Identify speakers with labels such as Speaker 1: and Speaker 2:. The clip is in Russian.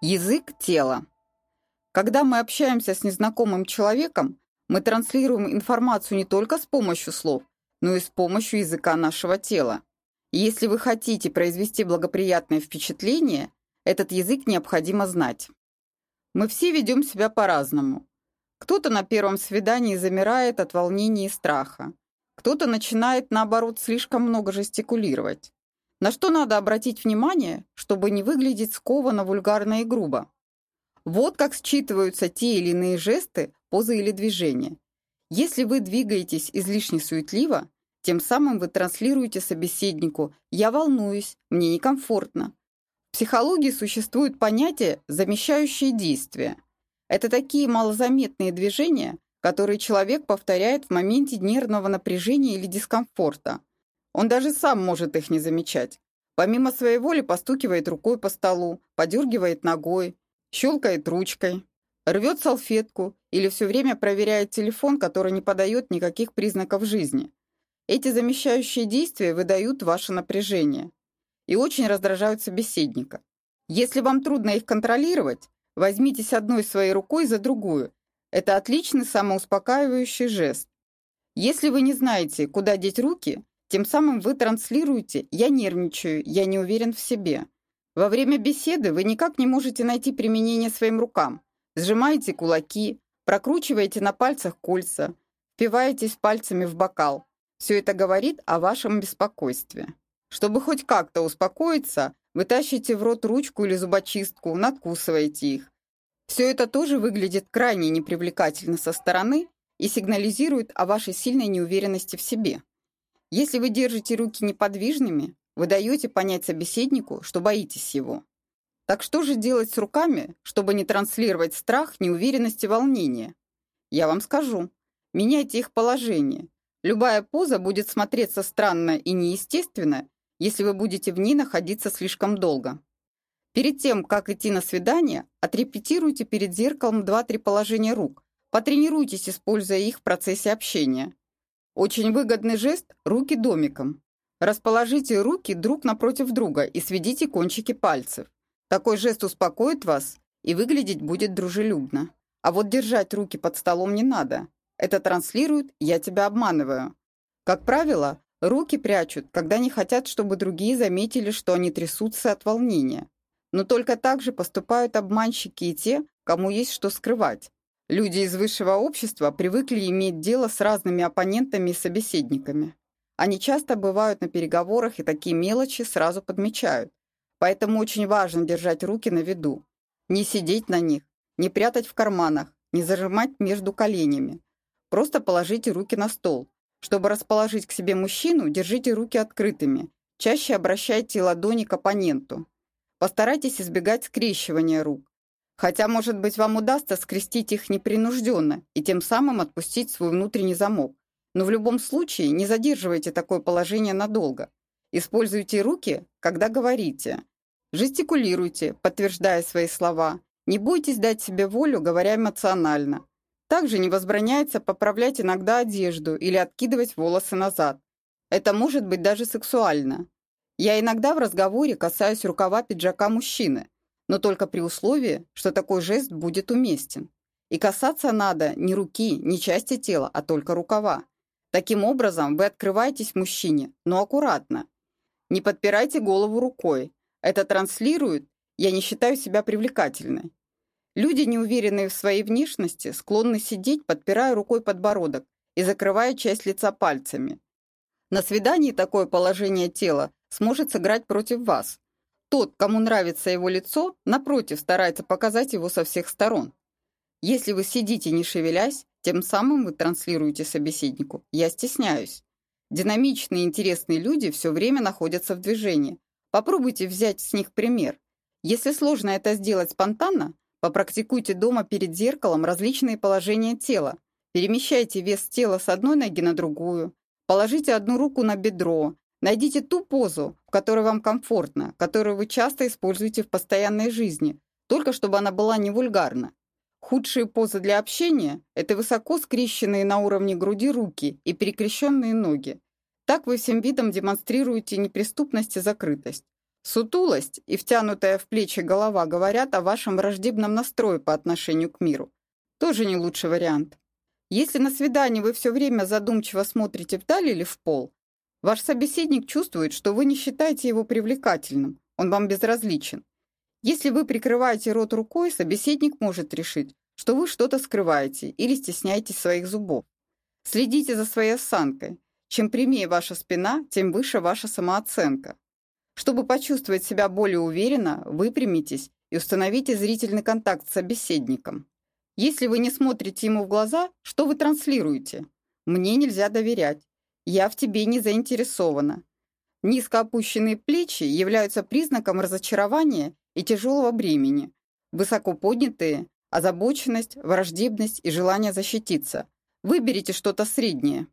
Speaker 1: Язык тела. Когда мы общаемся с незнакомым человеком, мы транслируем информацию не только с помощью слов, но и с помощью языка нашего тела. Если вы хотите произвести благоприятное впечатление, этот язык необходимо знать. Мы все ведем себя по-разному. Кто-то на первом свидании замирает от волнения и страха. Кто-то начинает, наоборот, слишком много жестикулировать. На что надо обратить внимание, чтобы не выглядеть скованно, вульгарно и грубо? Вот как считываются те или иные жесты, позы или движения. Если вы двигаетесь излишне суетливо, тем самым вы транслируете собеседнику «я волнуюсь, мне некомфортно». В психологии существует понятие «замещающие действия». Это такие малозаметные движения, которые человек повторяет в моменте нервного напряжения или дискомфорта. Он даже сам может их не замечать. Помимо своей воли постукивает рукой по столу, подергивает ногой, щелкает ручкой, рвет салфетку или все время проверяет телефон, который не подает никаких признаков жизни. Эти замещающие действия выдают ваше напряжение и очень раздражают собеседника. Если вам трудно их контролировать, возьмитесь одной своей рукой за другую. Это отличный самоуспокаивающий жест. Если вы не знаете, куда деть руки, тем самым вы транслируете «я нервничаю, я не уверен в себе». Во время беседы вы никак не можете найти применение своим рукам. Сжимаете кулаки, прокручиваете на пальцах кольца, впиваетесь пальцами в бокал. Все это говорит о вашем беспокойстве. Чтобы хоть как-то успокоиться, вы тащите в рот ручку или зубочистку, надкусываете их. Все это тоже выглядит крайне непривлекательно со стороны и сигнализирует о вашей сильной неуверенности в себе. Если вы держите руки неподвижными, вы даете понять собеседнику, что боитесь его. Так что же делать с руками, чтобы не транслировать страх, неуверенность и волнение? Я вам скажу. Меняйте их положение. Любая поза будет смотреться странно и неестественно, если вы будете в ней находиться слишком долго. Перед тем, как идти на свидание, отрепетируйте перед зеркалом 2-3 положения рук. Потренируйтесь, используя их в процессе общения. Очень выгодный жест – руки домиком. Расположите руки друг напротив друга и сведите кончики пальцев. Такой жест успокоит вас и выглядеть будет дружелюбно. А вот держать руки под столом не надо. Это транслирует «я тебя обманываю». Как правило, руки прячут, когда не хотят, чтобы другие заметили, что они трясутся от волнения. Но только так же поступают обманщики и те, кому есть что скрывать. Люди из высшего общества привыкли иметь дело с разными оппонентами и собеседниками. Они часто бывают на переговорах и такие мелочи сразу подмечают. Поэтому очень важно держать руки на виду. Не сидеть на них, не прятать в карманах, не зажимать между коленями. Просто положите руки на стол. Чтобы расположить к себе мужчину, держите руки открытыми. Чаще обращайте ладони к оппоненту. Постарайтесь избегать скрещивания рук. Хотя, может быть, вам удастся скрестить их непринужденно и тем самым отпустить свой внутренний замок. Но в любом случае не задерживайте такое положение надолго. Используйте руки, когда говорите. Жестикулируйте, подтверждая свои слова. Не бойтесь дать себе волю, говоря эмоционально. Также не возбраняется поправлять иногда одежду или откидывать волосы назад. Это может быть даже сексуально. Я иногда в разговоре касаюсь рукава пиджака мужчины – но только при условии, что такой жест будет уместен. И касаться надо не руки, не части тела, а только рукава. Таким образом, вы открываетесь мужчине, но аккуратно. Не подпирайте голову рукой. Это транслирует «я не считаю себя привлекательной». Люди, неуверенные в своей внешности, склонны сидеть, подпирая рукой подбородок и закрывая часть лица пальцами. На свидании такое положение тела сможет сыграть против вас, тот, кому нравится его лицо, напротив, старается показать его со всех сторон. Если вы сидите не шевелясь, тем самым вы транслируете собеседнику «я стесняюсь». Динамичные интересные люди все время находятся в движении. Попробуйте взять с них пример. Если сложно это сделать спонтанно, попрактикуйте дома перед зеркалом различные положения тела. Перемещайте вес тела с одной ноги на другую. Положите одну руку на бедро, Найдите ту позу, в которой вам комфортно, которую вы часто используете в постоянной жизни, только чтобы она была не вульгарна. Худшие позы для общения – это высоко скрещенные на уровне груди руки и перекрещенные ноги. Так вы всем видом демонстрируете неприступность и закрытость. Сутулость и втянутая в плечи голова говорят о вашем враждебном настрое по отношению к миру. Тоже не лучший вариант. Если на свидании вы все время задумчиво смотрите вдаль или в пол, ваш собеседник чувствует, что вы не считаете его привлекательным, он вам безразличен. Если вы прикрываете рот рукой, собеседник может решить, что вы что-то скрываете или стесняетесь своих зубов. Следите за своей осанкой. Чем прямее ваша спина, тем выше ваша самооценка. Чтобы почувствовать себя более уверенно, выпрямитесь и установите зрительный контакт с собеседником. Если вы не смотрите ему в глаза, что вы транслируете? Мне нельзя доверять. Я в тебе не заинтересована. Низко опущенные плечи являются признаком разочарования и тяжелого бремени. Высоко поднятые – озабоченность, враждебность и желание защититься. Выберите что-то среднее.